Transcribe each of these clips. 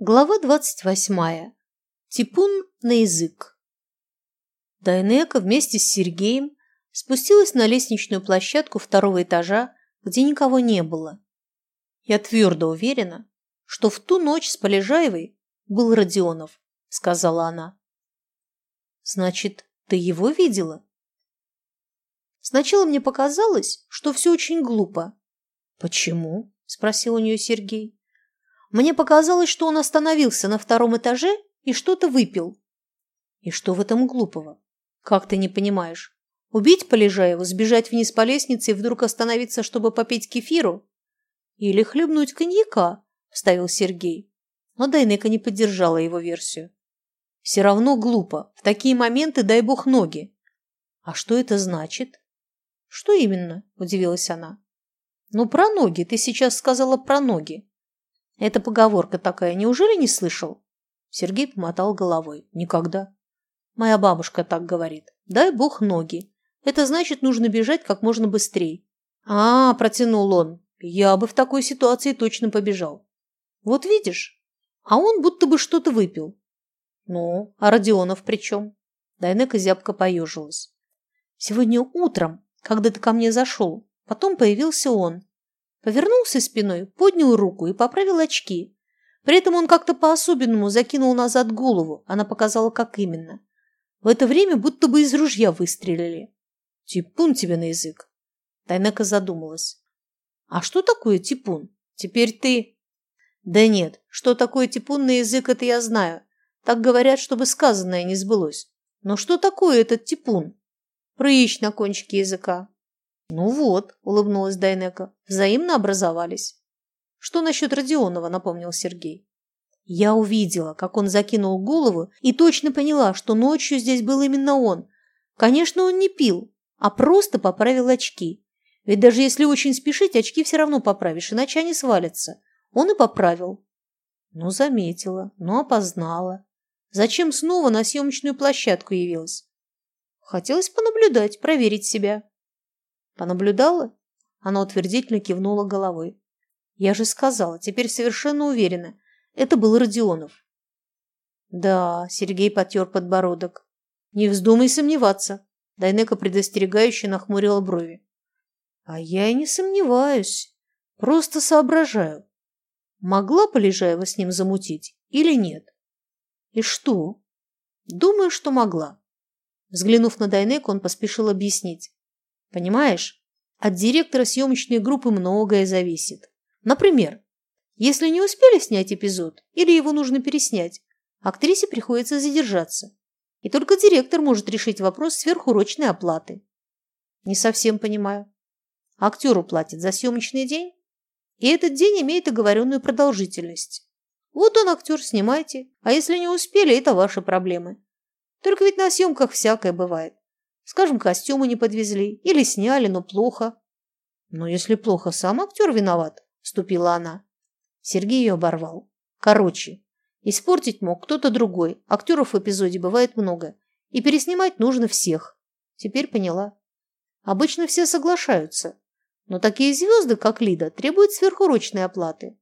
Глава двадцать восьмая. Типун на язык. Дайнека вместе с Сергеем спустилась на лестничную площадку второго этажа, где никого не было. Я твердо уверена, что в ту ночь с Полежаевой был Родионов, сказала она. Значит, ты его видела? Сначала мне показалось, что все очень глупо. Почему? спросил у нее Сергей. Мне показалось, что он остановился на втором этаже и что-то выпил. И что в этом глупого? Как ты не понимаешь? Убить Полежаева, сбежать вниз по лестнице и вдруг остановиться, чтобы попить кефиру? Или хлебнуть коньяка, вставил Сергей. Но Дайнека не поддержала его версию. Все равно глупо. В такие моменты дай бог ноги. А что это значит? Что именно? Удивилась она. Ну, про ноги. Ты сейчас сказала про ноги. Это поговорка такая, неужели не слышал? Сергей помотал головой. Никогда. Моя бабушка так говорит. Дай бог ноги. Это значит, нужно бежать как можно быстрее. А, протянул он. Я бы в такой ситуации точно побежал. Вот видишь? А он будто бы что-то выпил. Ну, а Родионов при чем? Дайнека зябко поежилась. Сегодня утром, когда ты ко мне зашел, потом появился он. Повернулся спиной, поднял руку и поправил очки. При этом он как-то по-особенному закинул назад голову. Она показала, как именно. В это время будто бы из ружья выстрелили. Типун тебе на язык. Тайнека задумалась. А что такое типун? Теперь ты... Да нет, что такое типун на язык, это я знаю. Так говорят, чтобы сказанное не сбылось. Но что такое этот типун? Прыщ на кончике языка. Ну вот, улыбнулась Дайнека, взаимно образовались. Что насчет Родионова, напомнил Сергей. Я увидела, как он закинул голову и точно поняла, что ночью здесь был именно он. Конечно, он не пил, а просто поправил очки. Ведь даже если очень спешить, очки все равно поправишь, иначе они свалятся. Он и поправил. Ну, заметила, ну, опознала. Зачем снова на съемочную площадку явилась? Хотелось понаблюдать, проверить себя. Понаблюдала? Она утвердительно кивнула головой. Я же сказала, теперь совершенно уверена. Это был Родионов. Да, Сергей потер подбородок. Не вздумай сомневаться. Дайнека предостерегающе нахмурила брови. А я и не сомневаюсь. Просто соображаю. Могла Полежаева с ним замутить или нет? И что? Думаю, что могла. Взглянув на Дайнеку, он поспешил объяснить. Понимаешь, от директора съемочной группы многое зависит. Например, если не успели снять эпизод или его нужно переснять, актрисе приходится задержаться. И только директор может решить вопрос сверхурочной оплаты. Не совсем понимаю. Актеру платят за съемочный день, и этот день имеет оговоренную продолжительность. Вот он, актер, снимайте, а если не успели, это ваши проблемы. Только ведь на съемках всякое бывает. Скажем, костюмы не подвезли или сняли, но плохо. Но если плохо, сам актер виноват, вступила она. Сергей ее оборвал. Короче, испортить мог кто-то другой. Актеров в эпизоде бывает много. И переснимать нужно всех. Теперь поняла. Обычно все соглашаются. Но такие звезды, как Лида, требуют сверхурочной оплаты.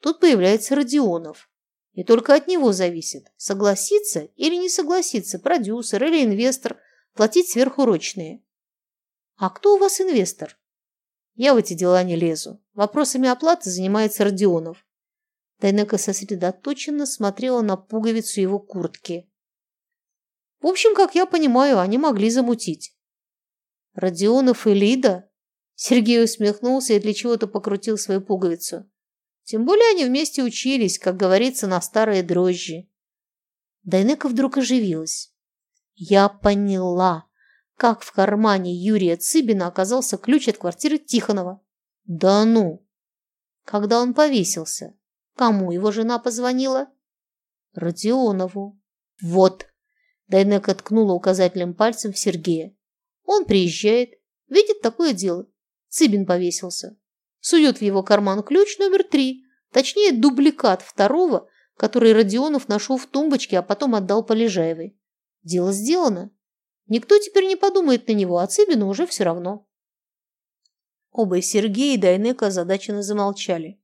Тут появляется Родионов. И только от него зависит, согласится или не согласится продюсер или инвестор платить сверхурочные. А кто у вас инвестор? Я в эти дела не лезу. Вопросами оплаты занимается Родионов. Дайнека сосредоточенно смотрела на пуговицу его куртки. В общем, как я понимаю, они могли замутить. Родионов и Лида? Сергей усмехнулся и для чего-то покрутил свою пуговицу. Тем более они вместе учились, как говорится, на старые дрожжи. Дайнека вдруг оживилась. Я поняла, как в кармане Юрия Цыбина оказался ключ от квартиры Тихонова. Да ну! Когда он повесился, кому его жена позвонила? Родионову. Вот! Дайнека ткнула указательным пальцем в Сергея. Он приезжает, видит такое дело. Цыбин повесился сует в его карман ключ номер три, точнее дубликат второго, который Родионов нашел в тумбочке, а потом отдал Полежаевой. Дело сделано. Никто теперь не подумает на него, а Цыбину уже все равно. Оба Сергей, и Дайнека озадаченно замолчали.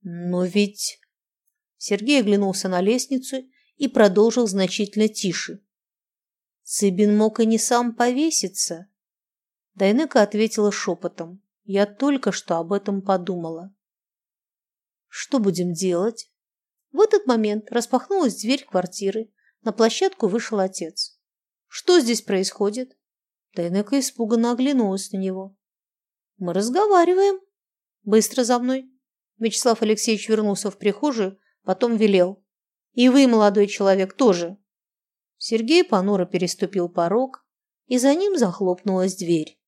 Но ведь... Сергей оглянулся на лестницу и продолжил значительно тише. Цыбин мог и не сам повеситься. Дайнека ответила шепотом. Я только что об этом подумала. Что будем делать? В этот момент распахнулась дверь квартиры. На площадку вышел отец. Что здесь происходит? Дайнека испуганно оглянулась на него. Мы разговариваем. Быстро за мной. Вячеслав Алексеевич вернулся в прихожую, потом велел. И вы, молодой человек, тоже. Сергей понуро переступил порог, и за ним захлопнулась дверь.